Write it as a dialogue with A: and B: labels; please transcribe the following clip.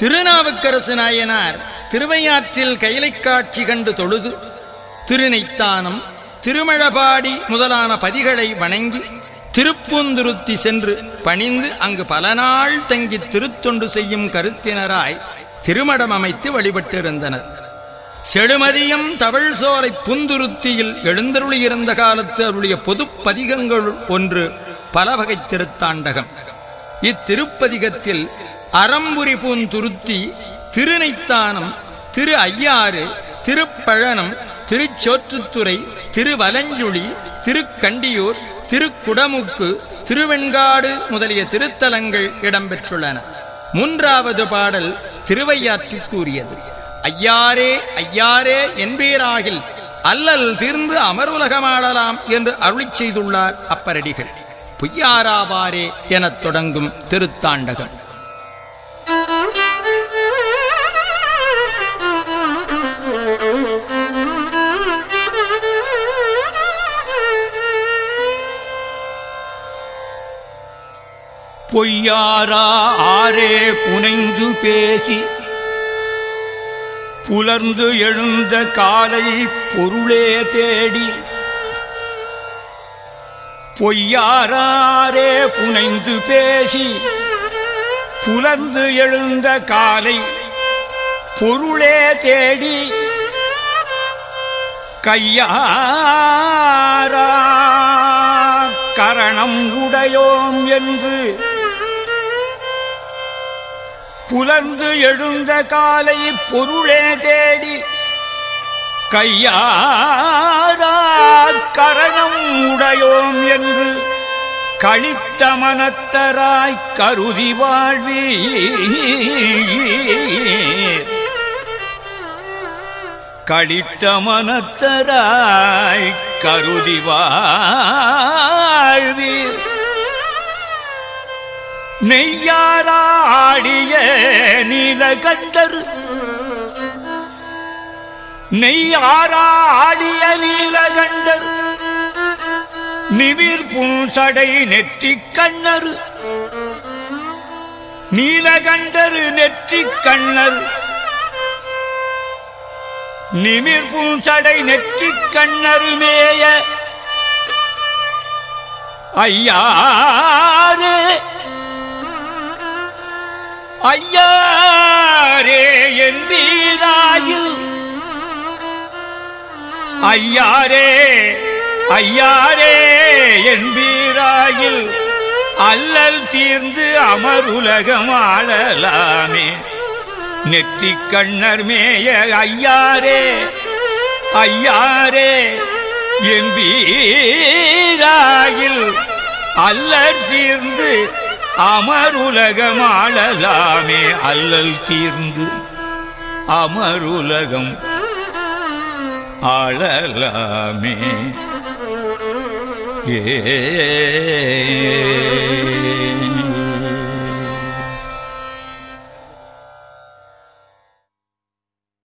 A: திருநாவுக்கரசு நாயனார் திருவையாற்றில் கைலை காட்சி கண்டு தொழுது திருநைத்தானம் திருமழபாடி முதலான பதிகளை வணங்கி திருப்பூந்துருத்தி சென்று பணிந்து அங்கு பல நாள் தங்கி திருத்தொண்டு செய்யும் கருத்தினராய் திருமடம் அமைத்து வழிபட்டிருந்தனர். செடுமதியம் தவள் சோலை புந்துருத்தியில் எழுந்தருளியிருந்த காலத்து அவருடைய பொதுப் பதிகங்கள் ஒன்று பலவகை திருத்தாண்டகம். இத்திருப்பதிகத்தில் அறம்புரி பூந்துருத்தி திருநைத்தானம் திரு ஐயாறு திருப்பழனம் திருச்சோற்றுத்துறை திருவலஞ்சுழி திருக்கண்டியூர் திருக்குடமுக்கு திருவெண்காடு முதலிய திருத்தலங்கள் இடம்பெற்றுள்ளன. மூன்றாவது பாடல் திருவையாற்றுக்குரியது. ஐயாரே ஐயாரே என்பீராகில் அல்லல் தீர்ந்து அமருலகமாடலாம் என்று அருளிச் செய்துள்ளார் அப்பரடிகள். பொய்யாராவாரே எனத் தொடங்கும் திருத்தாண்டகம்.
B: பொய்யாரா? ஆரே புனைந்து பேசி. புலர்ந்து எழுந்த காலை பொருளே தேடி. பொய்யாரே? புனைந்து பேசி. புலர்ந்து எழுந்த காலை பொருளே தேடி. கையாரா கரணம் உடையோம் என்று புலர்ந்து எழுந்த காலை பொருளே தேடி கையாரா கரணம் உடையோம் என்று கழித்த மனத்தராய் கருதி வாழ்வி கழித்த மனத்தராய் கருதி வாழ்வீர். நெய்யாராடிய நீலகண்டர். நெய்யாராடிய நீலகண்டர். நிவிர் புன்சடை நெற்றி கண்ணர். நீலகண்டர் நெற்றி கண்ணர். நிமிர் புன்சடை நெற்றி கண்ணர் மேய. ஐயாரே ஐயாரே என் வீராயில். ஐயாரே ஐயாரே என் வீராயில். அல்லல் தீர்ந்து அமருலகம் ஆளலாமே. நெற்றி கண்ணர் மேய ஐயாரே ஐயாரே என் வீராயில். அல்லல் தீர்ந்து அமருலகம் ஆளலாமே அல்லல் தீர்ந்து அமருலகம் ஆளலாமே. ஏ